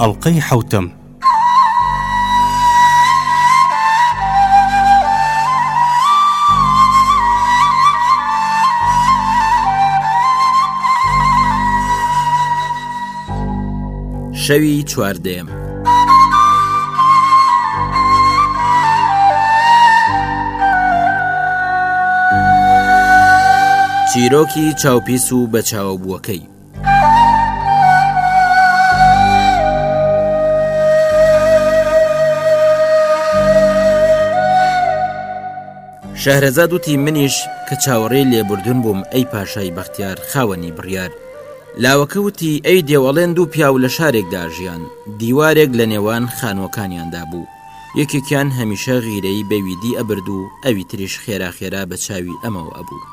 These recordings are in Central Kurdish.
ئەڵلقەی حوتم. شەوی چواردەیەم چیرۆکی چاوپیس و بە چاوەبووەکەی شەهرەزاد وتی منیش کە چاوەڕێی لێبوردن بووم ئەی پاشای بەختیار خاوەنی بڕیار لاوەکە وتی، ئەی دێوەڵێن دوو پیاو لە شارێکدا ژیان، دیوارێک لە نێوان خانووەکانیاندا بوو، یەکێکیان هەمیشە غیرەی بە ویدی ئەبرد و ئەوی تریش خێرا خێرا بە چاوی ئەمەوە ئەبوو.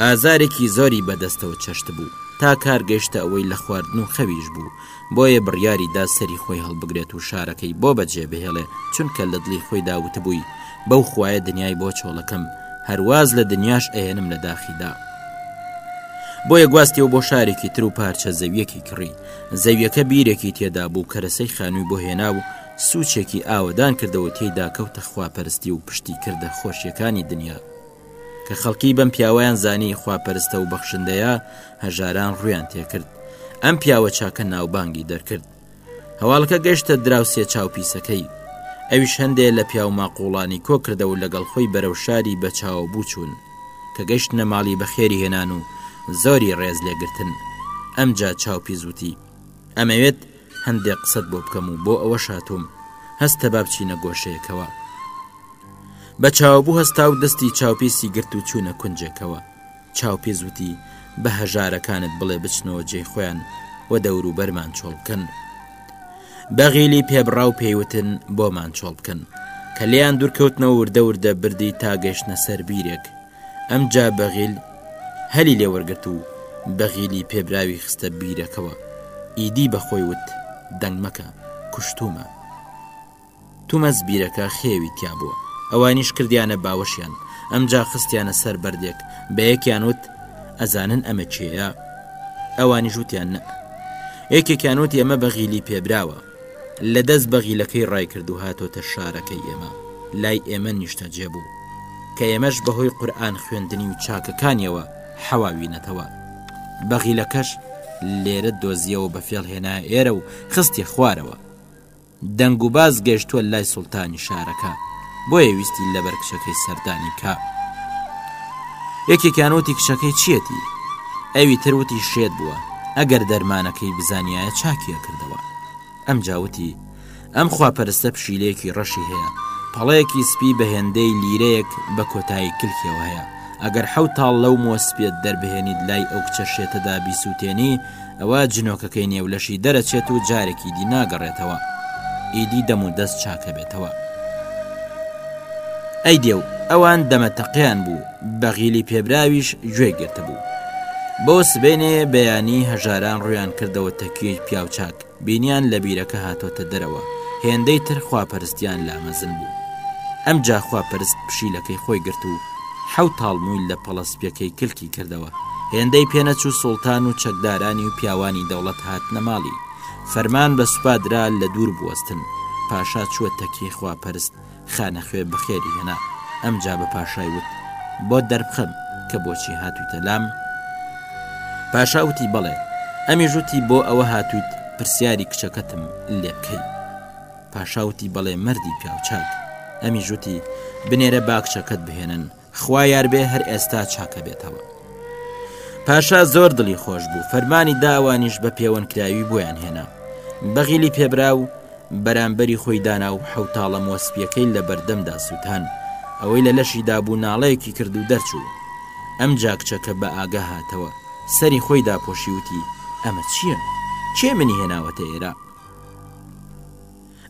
ئازارێکی زۆری بە دەستەوە چەشتبوو، تا کار گەیشتە ئەوەی لە خواردن و خەویش بوو، بۆیە بڕیاری دا سەری خۆی هەڵبگرێت و شارەکەی بۆ بەجێ بهێڵێ چونکە لە دڵی خۆی دا وتبووی بەو خوایە دنیای بۆ چۆڵەکەم هەرواز لە دنیاش ئەیەنم لە داخیدا بۆیە گواستیەوە بۆ شارێکی تر و پارچە زەویەکی کڕی زەویەکە بیرێکی تێدا بوو کەرەسەی خانووی بۆ هێنا و سوچێکی ئاوەدان کردەوە تێیدا کەوتە خواپەرستی و پشتی کردە خۆشیەکانی دنیا کە خەڵکی بەم پیاوەیان زانی خوا پەرستە و بەخشندەیە هەژاران ڕویان تێکرد ئەم پیاوە چاکە ناوبانگی دەرکرد هەواڵەکە گەشتە دراوسێ چاو پیسەکەی ئەویش هەندێ لە پیاو ماقوڵانی کۆ کردە و لەگەڵ خۆی بەرەو شاری بە چاوە بوو چوون کە گەشت نەماڵی بەخێری هێنان و زۆری ڕێز لێگرتن ئەمجا چاو پیزوتی ئەمەوێت هەندێک قسەت بۆ بکەم و بۆ ئەوە شاتوم هەستە با بچینە گۆشەیەکەوە بە چاوبوو هەستا و دەستی چاوپیسی گرت و چوونە کونجێکەوە چاوپیز وتی بە هەژارەکانت بڵێ بچنەوە جێ خۆیان و دەورو بەرمان چۆڵ بکەن بەغیلی پێبڕا و پێیوتن بۆمان چۆڵ بکەن کە لێیان دوورکەوتنەوە وردە وردە بردی تا گەشتە سەر بیرێک ئەمجا بەغیل هەلی لێ وەرگرت و بەغیلی پێبراوی خستە بیرەکەوە ئیدی بە خۆی وت دەنگ مەکە کوشتومە تومەز بیرەکە خێوی تیا بووە ئەوانیش کردیانە باوەشیان ئەمجا خستیانە سەر بەردێک بە یەکیان وت ئەزانن ئەمە چێە ئەوانی ژووتیان نە یەکێکیان وتی ئەمە بەغیلی پێبراوە لە دەست بەغیلەکەی ڕایکرد و هاتۆتە شارەکەی ئێمە لای ئێمە نیشتەجێ بوو کە ئێمەش بەهۆی قورئان خوێندنی و چاکەکانیەوە حەواوینەتەوە بەغیلەکەش لێرە دۆزیەوە بە فێڵ هێنا ئێرە و خستی خوارەوە دەنگ و باز گەشتووە لای سوڵتانی شارەکە بۆیە ویستی لەبەر کچەکەی سەردانی کا یەکێکیان وتی کچەکەی چیەتی ئەوی تروتی شێت بووە ئەگەر دەرمانەکەی بزانایە چاکیە کردەوە ئەم جاوتی ئەم خواپەرستە پشیلەیەکی ڕەشی هەیە پەڵەیەکی سپی بە هێندەی لیرەیەک بە کۆتایی کلکیەوە هەیە ئەگەر حەوتاڵ لەو مۆسپێت دەربهێنیت لای ئەو کچە شێتەدا بیسووتێنی ئەوا جنۆکەکەی نێو لەشی دەرەچێت و جارێکی دی ناگەڕێتەوە ئیدی دەم و دەست چاکەبێتەوە ئەی دێو ئەوان دەمە تەقیان بوو بەغیلی پێبراویش گوێ گرتبوو بۆ سبێنێ بەیانی هەژاران ڕویان کردەوە تەکیەی پیاوچاک بینیان لە بیرەکە هاتۆتە دەرەوە، هێندەی تر خواپەرستیان لا مەزن بوو. ئەمجا خواپەرست پشیلەکەی خۆی گرت و حەوت تاڵ مووی لە پەڵە سپیەکەی کلکی کردەوە. هێندەی پێ نەچوو سوڵتان و چەکدارانی و پیاوانی دەوڵەت هاتنە ماڵی. فەرمان بە سوپا درا لە دوور بوەستن. پاشا چووە تەکیەی خواپەرست. خانەخوێ بەخێری هێنا ئەمجا بە پاشای وت بۆت دەربخەم کە بۆچی هاتوویتە لام پاشاوتی بەڵێ ئەمی ژوتی بۆ ئەوە هاتوویت پرسیاری کچەکەتم لێ بکەیت پاشاوتی بەڵێ مردی پیاوچاک ئەمی ژوتی بنێرە باکچەکەت بهێنن خوا یاربێ هەر ئێستا چاکەبێتەوە. پاشا زۆر دڵی خۆش بوو فەرمانی داوانیش بە پێوەنکراوی بۆیان هێنا بەغیلی پێبرا و بەرامبەری خۆی دانا و حوتاڵە مۆسپیەکەی لە بەردەمدا سووتان ئەوەی لە لەشی دابوو ناڵەیەکی کرد و دەرچوو ئەم جاکچە کە بە ئاگا هاتەوە سەری خۆی داپۆشیوتی ئەمە چییە؟ کێ منی هێناوەتە ئێرە؟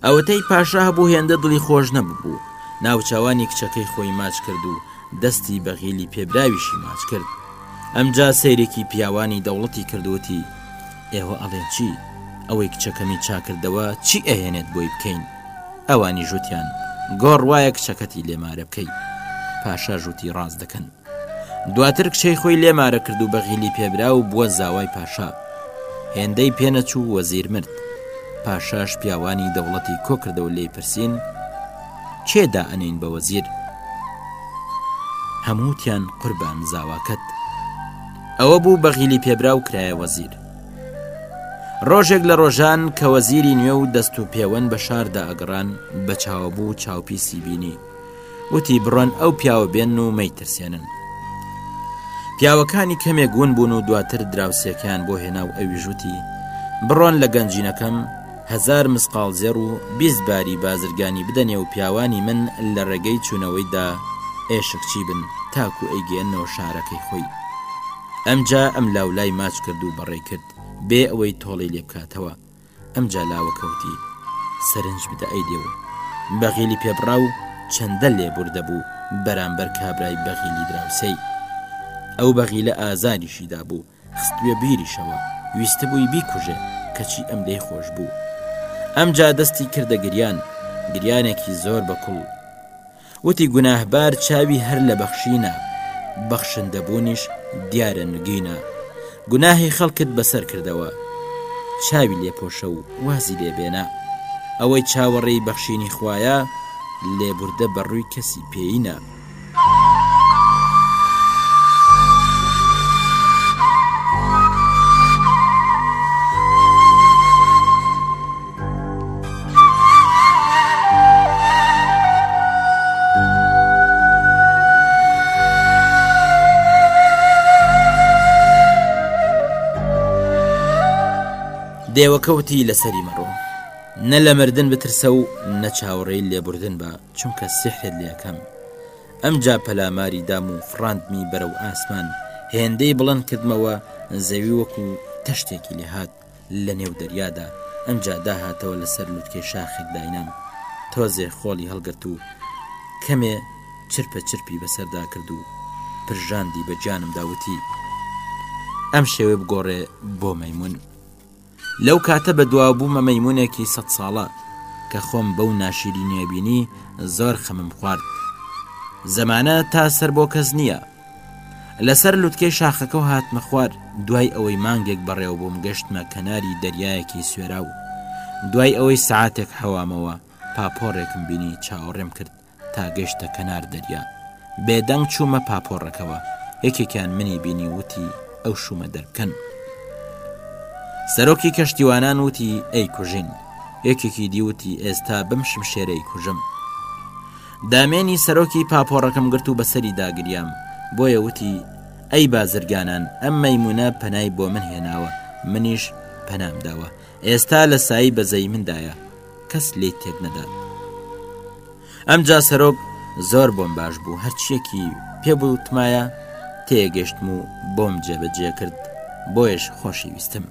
ئەوەتەی پاشا هەبوو هێندە دڵی خۆش نەببوو، ناوچاوانی کچەکەی خۆی ماچ کرد و دەستی بە غیلی پێبراویشی ماچ کرد. ئەمجا سەیرێکی پیاوانی دەوڵەتی کرد وتی، ئێوە ئەڵێن چی؟ ئەوەی کچەکەمی چاکردەوە چی ئەهێنێت بۆی بکەین؟ ئەوانیش وتیان، گۆڕ وایە کچەکەتی لێ مارە بکەی. پاشاش وتی، ڕاست دەکەن. دواتر کچەی خۆی لێ مارە کرد و بەغیلی پێبرا و بووە زاوای پاشا هێندەی پێنەچوو وەزیر مرد پاشاش پیاوانی دەوڵەتی کۆکردەوە لێی پرسین چێدا ئەنین بە وەزیر هەمووتیان قوربان زاواکەت ئەوە بوو بەغیلی پێبرا و کرایە وەزیر ڕۆژێک لە ڕۆژان کە وەزیری نوێ و دەست و پێوەن بە شاردا ئەگەڕان بە چاوە بوو چاوپیسی بینی وتی بڕۆن ئەو پیاوە بێن و مەیترسێنن پیاوەکانی کەمێک ون بوون و دواتر دراوسێکەیان بۆ هێنا و ئەوی ژووتی بڕۆن لە گەنجینەکەم هزار مسقال زێڕ و بیست باری بازرگانی بدەنێ و پیاوانی من لە ڕێگەی چوونەوەیدا ئێشکچی بن تاکو ئەیگەێنەوە شارەکەی خۆی ئەمجا ئەم لاولای ماچ کرد و بەڕێ کرد بێ ئەوەی تۆڵی لێ بکاتەوە ئەمجا لاوە کەوتی سەرنج بدە ئەی دێ و بەغیلی پێبڕا و چەندە لێ بوردەبوو بەرامبەر کابرای بەغیلی دراوسەی ئەو بەغی لە ئازاریشی دابوو خستوێ بیریشەوە ویست بووی بیکوژێ کەچی ئەم لێی خۆش بوو ئەمجا دەستی کردە گریان گریانێکی زۆر بە کوڵ وتی گوناهبار چاوی هەر لە بەخشینە بەخشندە بوونیش دیارە نگینە گوناهی خەڵکت بەسەر کردەوە چاوی لێپۆشە و وازی لێبێنە ئەوەی چاوەڕێی بەخشینی خویە لێبوردە بە ڕووی کەسی پێینە دێوەکەوتی لەسەری مەڕۆ نە لە مردن بترسە و نە چاوەڕێی لێبوردن بە چونکە سیحرێت لەکەم ئەم جا پەلاماری دام و فراندمی بەرەو ئاسمان هێندەی بڵند کردمەوە زەوی وەکو تەشتێکی لێهات لە نێو دەریادا، ئەنجا داهاتەوە لە سەر لوتکەی شاخێک داینام، تۆزێ خۆڵی هەڵگرت و کەمێ چرپە چرپی بەسەردا کرد و پرژاندی بە گیانمدا وتی، ئەم شێوەی بگۆڕێ بۆ مەیمون. لەو کاتە بە دواوە بوومە مەیمونێکی سەد ساڵە، کە خۆم بەو ناشیرینیە بینی زۆر خەمم خوارد. زەمانە تا سەر بۆ کەس نیە. لەسەر لوتکەی شاخەکەو هاتمە خوار، دوای ئەوەی مانگێک بەڕێوەبووم گەشتمە کەناری دەریایەکی سوێراو، دوای ئەوەی سەعاتێک حەوامەوە پاپۆڕێکم بینی چاوەڕێم کرد تا گەشتە کەنار دەریا، بێدەنگ چوومە پاپۆڕەکەوە یەکێکیان منی بینی وتی ئەو شوومە دەربکەن. سەرۆکی کەشتیوانان وتی ئەیکوژین، یەکێکی دی وتی ئێستا بەم شمشێرە ئەیکوژم. دامێنی سەرۆکی پاپۆڕەکەم گرت و بەسەری داگریام، بۆیە وتی، ئەی بازرگانان، ئەم مەیموونە پەنای بۆ من هێناوە، منیش پەنام داوە، ئێستا لە سایەی بەزەی مندایە، کەس لێی تێک نەدات. ئەمجا سەرۆک زۆر بۆم باش بوو، هەرچییەکی پێ بوتمایە تێگەشتم و بۆم جێبەجێ کرد، بۆیەش خۆشی ویستم.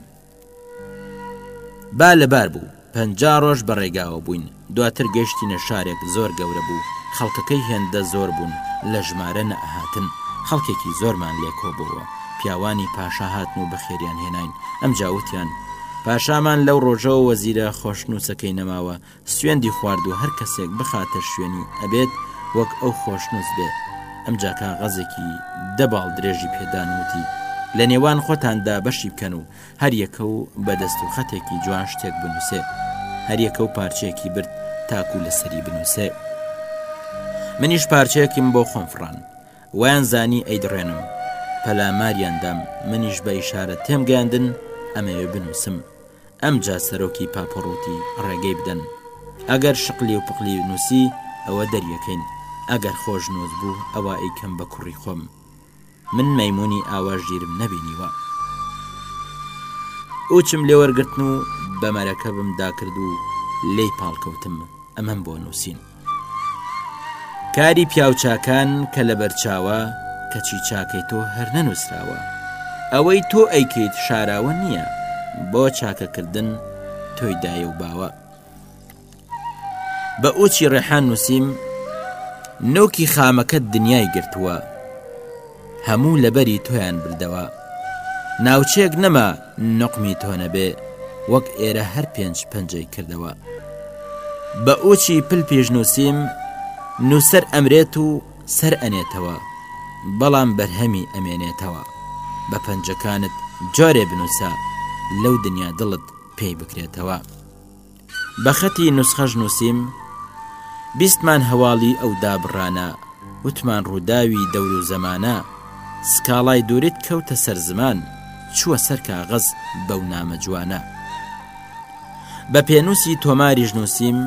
با لەبار بوو پەنجا ڕۆژ بە ڕێگاوە بووین دواتر گەشتینە شارێک زۆر گەورە بوو خەڵکەکەی هێندە زۆر بوون لە ژمارە نەهاتن خەڵکێکی زۆرمان لێکۆبەوە پیاوانی پاشا هاتن و بەخێریان هێناین ئەم جاوتیان پاشامان لەو ڕۆژەوە وەزیرە خۆشنووسەکەی نەماوە سوێندی خواردوە هەر کەسێک بخاتە شوێنی ئەبێت وەک ئەو خۆشنوس بێ ئەمجا کاغەزێکی دە باڵ درێژی پێدان وتی لە نێوان خۆتاندا بەشی بکەن و هەریەکە و بەدەست و خەتێکی جوان شتێک بنووسێ هەریەکە و پارچێکی برد تاکو لەسەری بنووسێ منیش پارچەیەکیم بۆ خۆم فڕان ویان زانی ئەیدڕێنم پەلاماریاندام منیش بە ئیشارە تێم گەاندن ئەمەوێ بنووسم ئەمجا سەرۆکی پاپۆڕوتی ڕێگەی بدەن ئەگەر شقلی و پقلی نوسی ئەوە دەریەکەین ئەگەر خۆش نوس بوو ئەوا ئەیکەم بە کوڕی خۆم من مەیمونی ئاوا ژیرم نەبینیوە ئوچم لێوەرگرتن و بەمەرەکەبم داکرد و لێی پاڵکەوتم ئەمەم بۆ نوسین. کاری پیاوچاکان کە لەبەرچاوە، کەچی چاکەی تۆ هەر نەنووسراوە. ئەوەی تۆ ئەیکەیت شاراوە نییە، بۆ چاکەکردن تۆی دایە و باوە. بە ئوچی ڕێحان نووسیم، نۆکی خامەکەت دنیای گرتووە، هەموو لەبەری تۆیان بردەوە. ناوچەیەک نەما، نوقمی تۆ نەبێ وەک ئێرە هەر پێنج پەنجەی کردەوە بە ئوچی پل پێش نووسیم نووسەر ئەمرێت و سەر ئەنێتەوە بەڵام بەرهەمی ئەمێنێتەوە بە پەنجەکانت جارێ بنووسە لەو دنیا دڵت پێی بکرێتەوە. بە خەتی نوسخەش نووسیم، بیستمان هەواڵی ئەو دابڕانە، وتمان ڕووداوی دەور و زەمانە، سکاڵای دووریت کەوتە سەر زمان، چووە سەر کاغەز بەو نامە جوانە. بە پێنووسی تۆماریش نووسیم،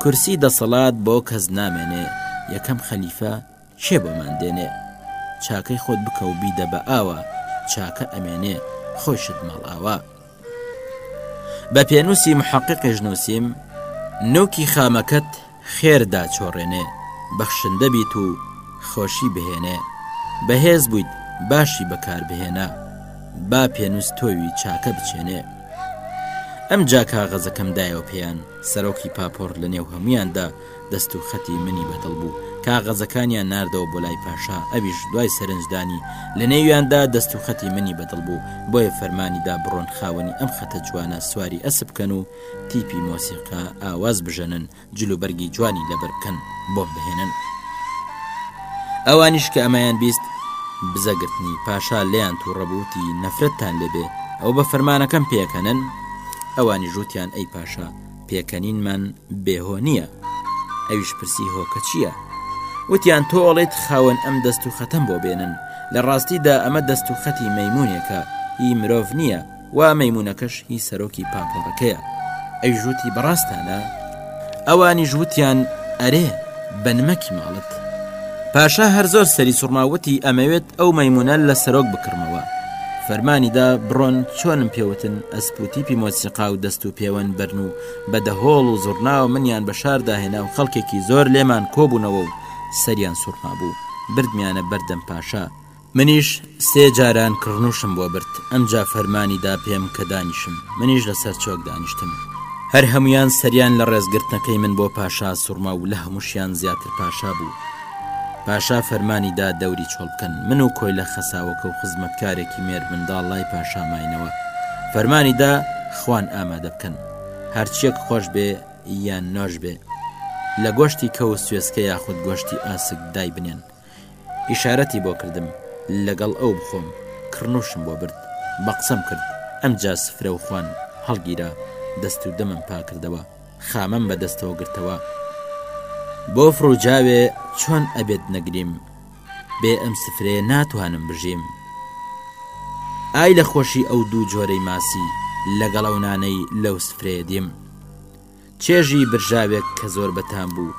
کورسی دەسەڵات بۆ کەس نامێنێ، یەکەم خەلیفە، کێ بۆمان دێنێ؟ چاکەی خۆت بکە و بیدە بە ئاوا، چاکە ئەمێنێ، خۆیشت ماڵئاوا. بە پێنووسی محەققیش نووسیم، نووکی خامەکەت خێر داچۆڕێنێ، بەخشندە بیت و خۆشی بهێنێ، بەهێز بوویت باشی بەکار بهێنە، با پێنووس تۆوی چاکە بچێنێ. ئەمجا کاغەزەکەم دایەوە پێیان، سەرۆکی پاپۆڕ لەنێو هەموویاندا، دەست و خەتی منی بە دڵ بوو، کاغەزەکانیان ناردەوە بۆ لای پاشا، ئەویش دوای سەرنجدانی لە نێویاندا دەست و خەتی منی بە دڵ بوو، بۆیە فەرمانی دا بڕۆن خاوەنی ئەم خەتە جوانە سواری ئەسپ بکەن و تیپی مۆسیقا ئاواز بژەنن، جلوبەرگی جوانی لەبەر بکەن بۆم بهێنن. ئەوانیش کە ئەمەیان بیست، بزە گرتنی، پاشا لێیان تووڕە بوو وتی، نەفرەتتان لێ بێ، ئەوە بە فەرمانەکەم پێکەنن؟ ئەوانیش وتیان، ئەی پاشا! پێکەنینمان بێ هۆ نییە ئەویش پرسی هۆکە چییە؟ وتیان تۆ ئەڵێت خاوەن ئەم دەست و خەتەم بۆ بێنن لە ڕاستیدا ئەمە دەست و خەتی مەمونونێکە هی مرۆڤ نییە و مەمونونەکەش هی سەرۆکی پاپۆڕەکەیە ئەی ژووتی بەڕاستانە ئەوانی ژووتیان ئەرێ بەنمەکی ماڵت پاشا هەر زۆر سەری سوڕماوەتی ئەمەوێت ئەو مەیمونە لە سەرۆک بکڕمەوە فەرمانیدا بڕۆن چۆنم پێوتن ئەسپ و تیپی مۆسیقا و دەست و پێوەن بەرن و بە دەهۆڵ و زڕناوە منیان بە شارداهێنا و خەڵکێکی زۆر لێمان کۆبوونەوە و سەریان سوورما بوو بردمیانە بەردەم پاشا منیش سێ جاران کڕنوشم بۆ برد ئەمجا فەرمانی دا پێم کە دانیشم منیش لەسەر چۆک دانیشتم هەر هەمویان سەریان لە ڕێزگرتنەکەی من بۆ پاشا سوڕما و لە هەمووشیان زیاتر پاشا بوو پاشا فەرمانی دا دەوری چۆڵ بکەن، من و کۆیلە خەساوەکە و خزمەتکارێکی مێرمنداڵ لای پاشا ماینەوە، فەرمانی دا خوان ئامادە بکەن، هەرچییەک خۆش بێ یان نۆش بێ، لە گۆشتی کەو و سوێسکە یاخود گۆشتی ئاسک دایبنێن. ئیشارەتی بۆ کردم لەگەڵ ئەو بخۆم، کڕنووشم بۆ برد، بە قسەم کرد، ئەمجا سفرە و خوان هەڵگیرا، دەست و دەمم پاکردەوە. خامەم بە دەستەوە گرتەوە بۆ فڕوجاوێ چۆن ئەبێت نەگریم بێ ئەم سفرێ ناتوانم بژیم ئای لە خۆشی ئەو دوو جۆرەی ماسی لەگەڵەونانەی لەو سفرێ دیم چێژی برژاوێک کە زۆر بەتان بوو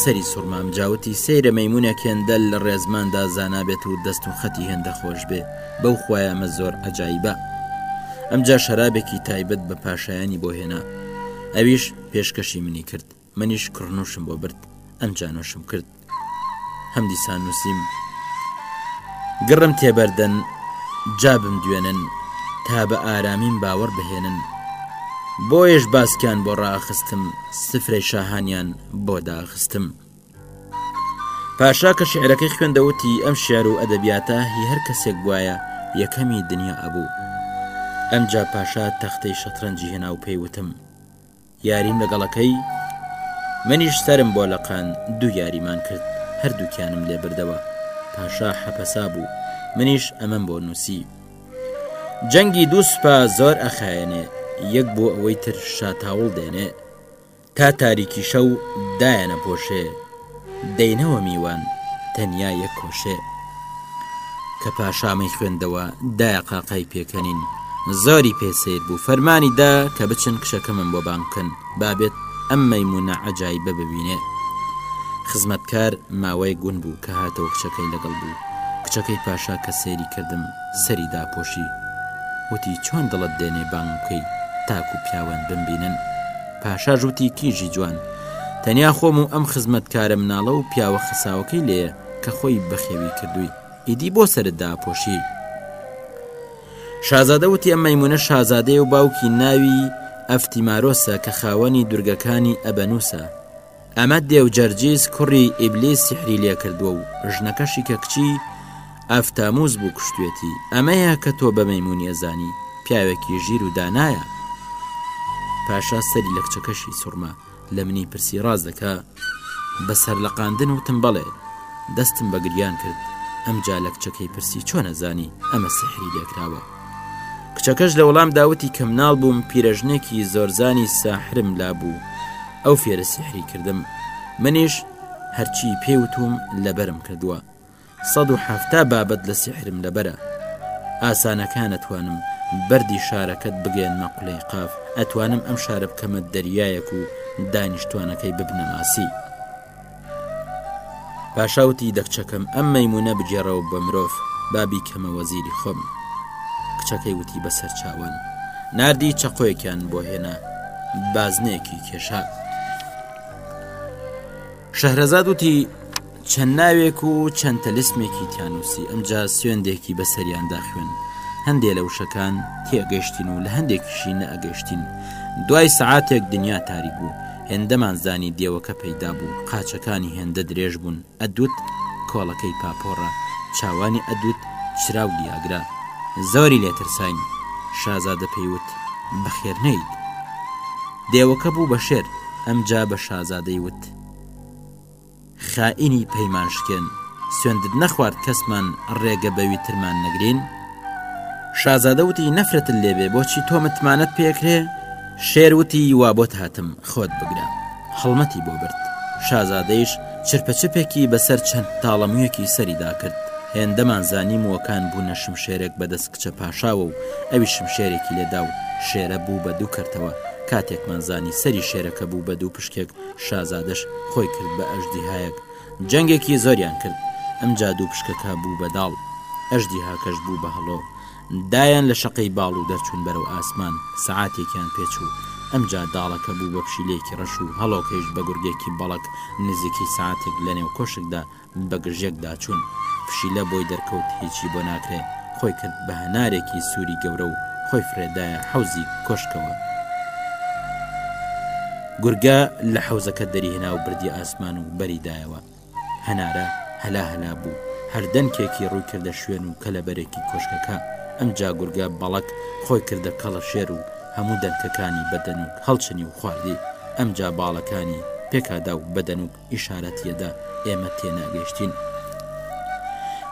سەری سوڕمام جا وتی سەیرە مەیمونێک هێندە لە ڕێزماندا زانا بێت و دەست و خەتی هێندە خۆش بێ بەو خوایە ئەمە زۆر عەجایبە ئەمجا شەرابێکی تایبەت بە پاشایانی بۆ هێنا ئەویش پێشکەشی منی کرد منیش کڕنوشم بۆ برد ئەمجا نوشم کرد هەمدیسان نووسیم گڕم تێبەردەن جابم دوێنن تا بە ئارامیم باوەڕ بهێنن بۆیش باسکیان بۆ ڕاخستم سفرەی شاهانیان بۆ داخستم. پاشا کە شعرەکەی خوێندەوتی ئەم شعر و ئەدەبیاتە هی هەر کەسێک بواە یەکەمی دنیا ئەبوو ئەمجا پاشا تەختەی شەترەنجی هێنا و پێیوتم یاریم لەگەڵەکەی منیش سرم بۆ لەقان دوو یاریمان کرد هەردووکیانم لێ بردەوە پاشا حەپەسا بوو منیش ئەمەم بۆ نووسی جەنگی دوو سوپا زۆر ئەخایەنێ یەک بۆ ئەوەی تر شاتاوڵ دێنێ تا تاریکی شەو دایانەپۆشێ دەینەوە میوان تەنیا یەک کۆشێ کە پاشامەی خوێندەوە دایە قاقای پێکەنین زۆری پێسیر بوو فەرمانی دا کە بچن کشەکەمم بۆ بانکن بابێت ئەم مەمونە عجای بە ببینێ خزمەتکار ماوەی گون بوو کە هاتەوە کچەکەی لەگەڵ بوو کچەکەی پاشا کە سێری کردم سەری داپۆشی وتی چۆن دڵت دێنێ بانکەی تاکو پیاوان بمبینن پاشاش وتی کیژی جوان، تەنیا خۆم و ئەم خزمەتکارە مناڵە و پیاوە خەساوەکەی لێیە کە خۆی بەخێوی کردووی، ئیدی بۆ سەرت داپۆشی؟ شازادە وتی ئەم مەیمونە شازادەیە و باوکی ناوی ئەفتیمارۆسە کە خاوەنی دورگەکانی ئەبەنوسە، ئەمە دێو جەرجیس کوڕی ئیبلیس سیحری لێ کردووە و ژنەکەشی کە کچی، ئەف تاموز، بوو کوشتوێتی، ئەمەیە کە تۆ بە مەیمونی ئەزانی، پیاوێکی ژیر و دانایە. پاشا سەری لە کچەکەشی سوڕما، لە منی پرسی ڕاست دەکا؟ بە سەرلەقاندن وتم بەڵێ. دەستم بە گریان کرد، ئەمجا لە کچەکەی پرسی چۆن ئەزانی ئەمە سیحری لێ کراوە؟ کچەکەش لە وەڵام داوتی کە مناڵ بووم پیرەژنێکی زۆرزانی ساحرم لابوو ئەو فێرە سیحری کردم منیش هەرچی پێوتوم لەبەرم کردووە 1970 بابەت لە سیحرم لەبەرە ئاسانەکانەتوانم بەری شارەکەت بگەێنمە قلەی قاف ئەتوانم ئەم شارە بکەمە دەریایەک و دانیشتوانەکەی ببنەماسی. پاشا وتی دەکچەکەم ئەم مەمونە بگێڕەوە بە مرۆڤ بابی کەمە وەزیری خۆم کچەکەی وتی بەسەر چاوان نردی چەقۆیەکیان بۆ هێنا بازنێکی کێشا شەهرەزاد وتی چەند ناوێک و چەند تەلسمێکی تیانوسی ئەمجا سوێندێکی بەسەریاندا خوێن هەندێ لە وشەکان تێگەشتین و لە هەندێکیشی نەگەشتین دوای سعاتێک دنیا تاریک بوو هێندەمان زانی دێوەکە پەیدا بوو قاچەکانی هێندە درێژ بوون ئەدوت کۆڵەکەی پاپۆڕە چاوانی ئەدوت چراو گیاگرا زۆری لێ ترساین شازادە پێیوت بەخێر نیت دێوەکە بوو بە شێر ئەمجا بە شازادەی وت خائینی پەیمان شکێن سوێندت نەخوارد کەسمان ڕێگە بەوی ترمان نەگرین؟ شازادە وتی نەفرەتت لێبێ بۆچی تۆ متمانەت پێکرێ شێر وتی وا بۆت هاتم خۆت بگرە هەڵمەتی بۆ برد شازادەیش چرپەچپێکی بەسەر چەند تاڵەمویەکی سەریدا کرد هێندەمان زانی مووەکان بوونە شمشێرێک بەدەست کچە پاشاوە و ئەوی شمشێرێکی لێدا و شێرە بوو بە دوو کەرتەوە کاتێکمان زانی سەری شێرەکە بوو بە دوو پشکێک شازادەش خۆی کرد بە ئەژدیهایەک جەنگێکی زۆریان کرد ئەم جادوو پشکەکە بوو بەداڵ ئەژدیهاکەش بوو بە هەڵۆ دایان لە شەقەی باڵ و دەرچوون بەرەو ئاسمان سەعاتێکیان پێچوو ئەمجا داڵەکە بوو بە پشیلێکی ڕەش و هەڵۆکەیش بە گورگێکی بەڵەک نزیکەی سەعاتێک لەنێو کۆشکدا بە گرژێک داچوون پشیلە بۆی دەرکەوت هیچی بۆ ناکرێ خۆی کرد بە هەنارێکی سووری گەورە و خۆی فرێدایە حەوزی کۆشکەوە گورگە لە حەوزەکە دەریهێنا و بردی ئاسمان و بەریدایەوە هەنارە هەلا هەلا بوو هەردەنکێکی ڕووی کردە شوێن و کەلەبەرێکی کۆشکەکە ئەم جاگورگە بەڵک خۆی کردە کەڵە شێر و هەموو دەنکەکانی بەدەنوک هەڵچنی و خواردی ئەم جا باڵەکانی پێکادا و بەدەنوک ئیشارەتیەدا ئێمە تێناگەیشتین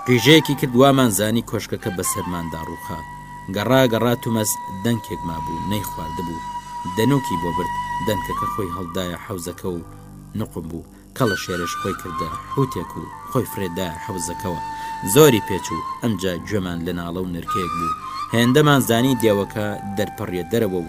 قیژەیەکی کرد وامان زانی کۆشکەکە بەسەرماندا ڕووخا گەڕا گەڕا تومەز دەنکێک مابوو نەی خواردبوو دەنوکی بۆ برد دەنکەکە خۆی هەڵدایە حەوزەکە و نقم بوو کەڵە شێرش خۆی کردە حوتێک و خۆی فرێدا حەوزەکەەوە زۆری پێچوو ئەمجا گوێمان لە ناڵە و نرکەیەک بوو هێندەمان زانی دێوەکە دەرپەڕیە دەرەوە و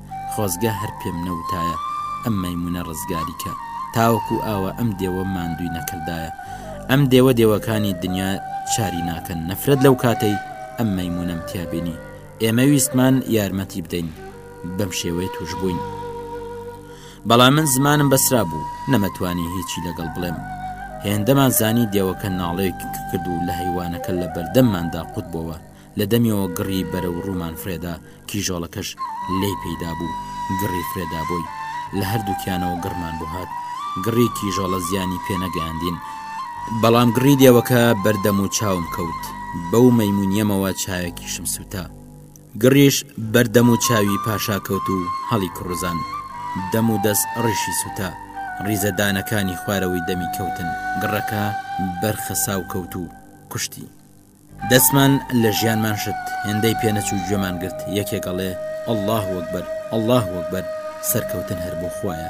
خۆزگە هەر پێم نەوتایە ئەم مەیمونە ڕزگاری کە تاوەکو ئاوا ئەم دێوە ماندوی نەکردایە ئەم دێوە دێوەکانی دنیا چاری ناکەن نەفرەت لەو کاتەی ئەم مەیمونەم تیابێنی ئێمە ویستمان یارمەتی بدەین بەم شێوەیە توش بووین بەڵام من زمانم بەسرا بوو نەمەتوانی هیچی لەگەڵ بڵێم هێندەمان زانی دێوەکە ناڵێک کرد و لە هەیوانەکە لە بەردەمماندا قوت بووە لە دەمیەوە گڕی بەرەو ڕوومان فرێدا، کیژۆڵەکەش لێی پەیدا بوو، گڕی فرێدا بۆی. لە هەردووکیانەوە گڕمان بۆ هات. گڕی کیژۆڵە زیانی پێ نەگەیاندین. بەڵام گڕی دێوەکە بەر دەم و چاوم کەوت. بەو مەیموونییەمەوە چاوێکیشم سووتا. گڕیش بەر دەم و چاوی پاشا کەوت و هەڵی کوڕزان. دەم و دەست ڕیشی سووتا. ڕیزە دانەکانی خوارەوەی دەمی کەوتن. گڕەکە بەر خەساو کەوت و کوشتی. دەستمان لە ژیانمان شت هێندەی پێ نەچوو گوێمان گرت یەکێک ئەڵێ ئەله وەکبەر ئەله وەکبەر سەرکەوتن هەر بۆ خویە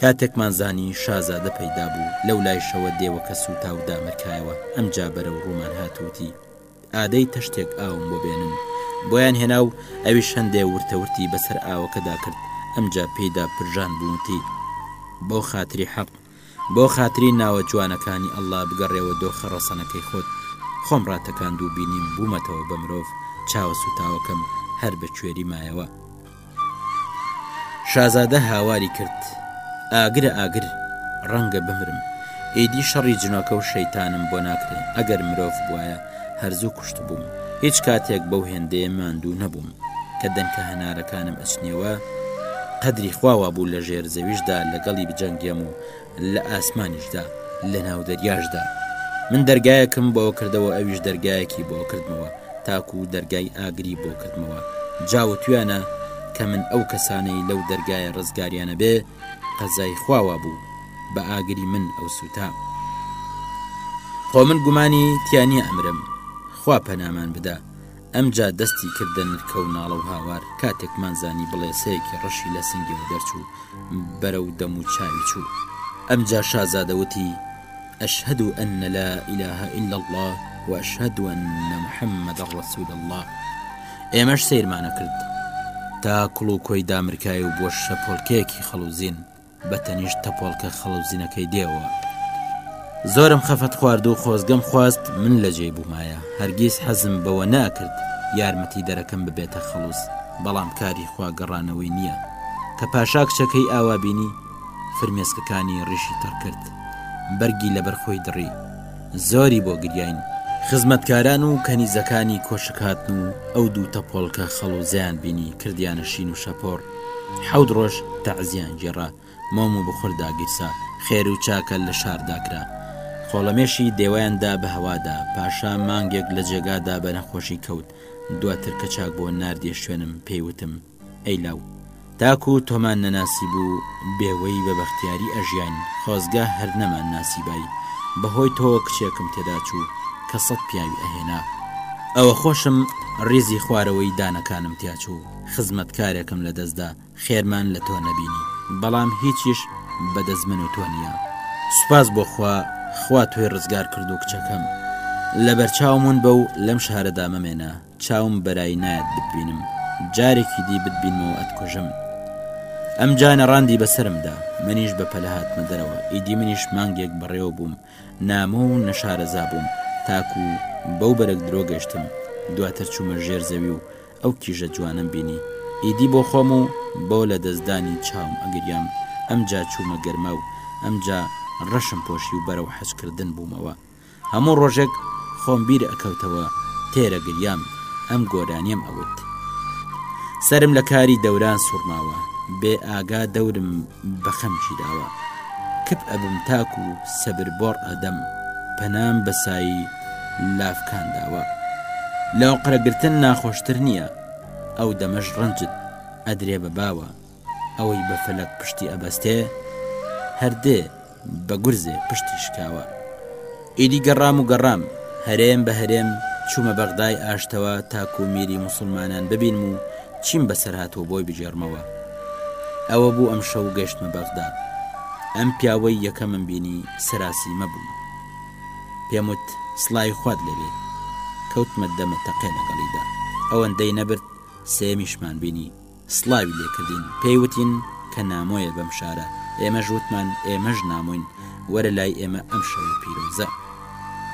کاتێکمان زانی شازادە پەیدا بوو لەو لایشەوە دێوەکە سووتا و دامرکایەوە ئەم جابەرە و ڕوومان هاتووتی ئادەی تەشتێک ئاوم بۆ بێنن بۆیان هێنا و ئەوی شەندێ ورتەورتی بەسەر ئاوەکەدا کرد ئەمجا پێیدا پرژان بوونتی بۆ خاتری حەق بۆ خاتری ناوە جوانەکانی اللە بگەڕێوە دۆخە ڕەسەنەکەی خۆت خۆم ڕاتەکاند و بینیم بوومەتەوە بە مرۆڤ چاوە سوتاوەکەم هەر بە کوێری مایەوە شازادە هاواری کرد ئاگرە ئاگر ڕەنگە بمرم ئیدی شەڕی جنۆکە و شەیتانم بۆ ناکرێ ئەگەر مرۆڤ بواە هەرزوو کوشت بووم هیچ کاتێک بەو هێندەیە ماندوو نەبووم کە دەنکە هەنارەکانم ئەچنێوە قەدری خوا وابوو لە ژێر زەویشدا لەگەڵی بجەنگێم و لە ئاسمانیشدا لە ناو دەریاشدا من دەرگایەکم بۆ کردەوە ئەویش دەرگایەکی بۆ کردمەوە تاکو و دەرگای ئاگری بۆ کردمەوە جاوە تویانە کە من ئەو کەسانەی لەو دەرگایە ڕزگاریانە بێ قەزای خواوا بوو بە ئاگری من ئەو سووتا خۆ من گومانی تیانی ئەمرم خوا پەنامان بدە ئەمجا دەستی کردە نرکە و ناڵە و هاوار، کاتێکمان زانی بڵێسەیەکی ڕەشی لە سنگیەوە دەرچوو بەرەو دەم و چاوی چوو. ئەمجا شازادە وتی، اشهد ان لا اله الا اللە و اشهد ان محمدا رسول اللە. ئێمەش سەیرمانەکرد تا کوڵ و کۆی دامرکای و بووە شەپۆلکەیەکی خەڵوزین. بە تەنیشت تەپۆڵکە خەڵەوزینەکەی دێوە. زۆرم خەفەت خوارد و خۆزگەم خواست من لە جێی بوومایە هەرگیز حەزم بەوە ناکرد یارمەتی دەرەکەم ببێتە خەڵوز بەڵام کاری خوا گەڕانەوەی نییە کە پاشا کچەکەی ئاوا بینی فرمێسکەکانی ڕیشی تەڕ کرد بەرگی لەبەر خۆی دڕی زۆری بۆ گریاین خزمەتکاران و کەنیزەکانی کۆشکاتن و ئەو دوو تەپۆڵکە خەڵوزیان بینی کردیانە شین و شەپۆڕ حەوت ڕۆژ تەعزییان گێڕا، مۆم و بخور داگیرسا، خێر و چاکە لە شاردا کرا. خۆڵەمێشی دێوەیان دا بە هەوادا. پاشا مانگێک لە جێگادا بە نەخۆشی کەوت. دواتر کە چاک بووە ناردیە شوێنم، پێی وتم، ئەی لاو! تاکوو تۆمان نەناسیبوو، بێ وەی بە بەختیاری ئەژیاین، خۆزگە هەر نەمان ناسیبای. بە هۆی تۆوە کچێکم تێدا چوو کە سەد پیاوی ئەهێنا. ئەوە خۆشم ڕیزی خوارەوەی دانەکانم تیا چوو. خزمەتکارێکم لەدەستدا خێرمان لە تۆ نەبینی بەڵام هیچیش بەدەست من و تۆ نییە سوپاس بۆخوا خوا تۆی ڕزگار کرد و کچەکەم لە بەرچاومون بە و لەم شارەدا مەمێنە چاوم بەرای نایەت بتبینم جارێکی دی بتبینمەوە ئەتکوژم ئەم جانە ڕاندی بەسرمدا منیش بە پەلە هاتمە دەرەوە ئیدی منیش مانگێک بەڕێوە بووم نامۆ و نەشارەزا بووم تاکو بەو بەرەک درۆ گەشتم دواتر چوومە ژێر زەوی و ئەو کیژە جوانەم بینی ئیدی بۆ خۆم و بۆ لە دەست دانی چاوم ئەگریام ئەمجا چوومە گەرمە و ئەمجا ڕەشم پۆشی و بەرەو حەج کردن بوومەوە هەموو ڕۆژێک خۆم بیر ئەکەوتەوە تێرە گریام ئەم گۆرانیەم ئەوت سەرم لە کاری دەوران سوڕماوە بێ ئاگا دەورم بە خەم گیراوە کپ ئەبم تاکو سەبر بۆڕ ئەدەم پەنام بەسایی لافکان داوە لەوقرە گرتن ناخۆشتر نییە ئەو دەمەش ڕەنجت ئەدرێ بە باوە ئەوەی بە فەلەک پشتی ئەبەستێ هەردێ بە گورزێ پشتی شکاوە ئیدی گەڕام و گەڕام هەرێم بە هەرێم چوومە بەغدای ئاشتەوە تاکو میری مسلمانان ببینم و چیم بەسەر هاتووە بۆی بجێڕمەوە ئەوە بوو ئەم شەو گەشتمە بەغدا ئەم پیاوەی یەکەمم بینی سەراسی مەبووم پێم وت سڵاوی خوات لێبێ کەوتمە دەمە تەقێ لەگەڵیدا ئەوەندەی نەبرد سێمیشمان بینی سڵاوی لێکردین پێیوتین کە نامۆیە بەم شارە ئێمەش وتمان ئێمەش نامۆین وەرە لای ئێمە ئەم شەوە پیرۆزە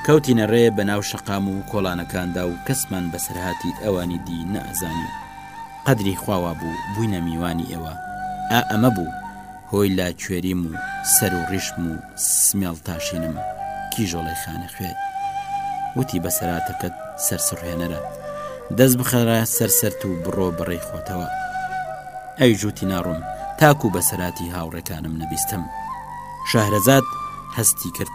کەوتینە ڕێ بە ناو شەقام و کۆڵانەکاندا و کەسمان بەسەرهاتی ئەوانی دی نەئەزانی قەدری خواوا بوو بووینە میوانی ئێوە ئا ئەمە بوو هۆی لاکوێریم و سەر و ڕیشم و سمێڵ تاشینم کیژۆڵەی خانە خوێت وتی بە سەراتەکەت سەرسڕهێنەرە دەست بخەرە سەرسەرت و بڕۆ بەڕێی خۆتەوە ئەوی جووتی ناڕۆم تاکو بە سەراتی هاوڕێکانم نەبیستم شەهرەزاد هەستی کرد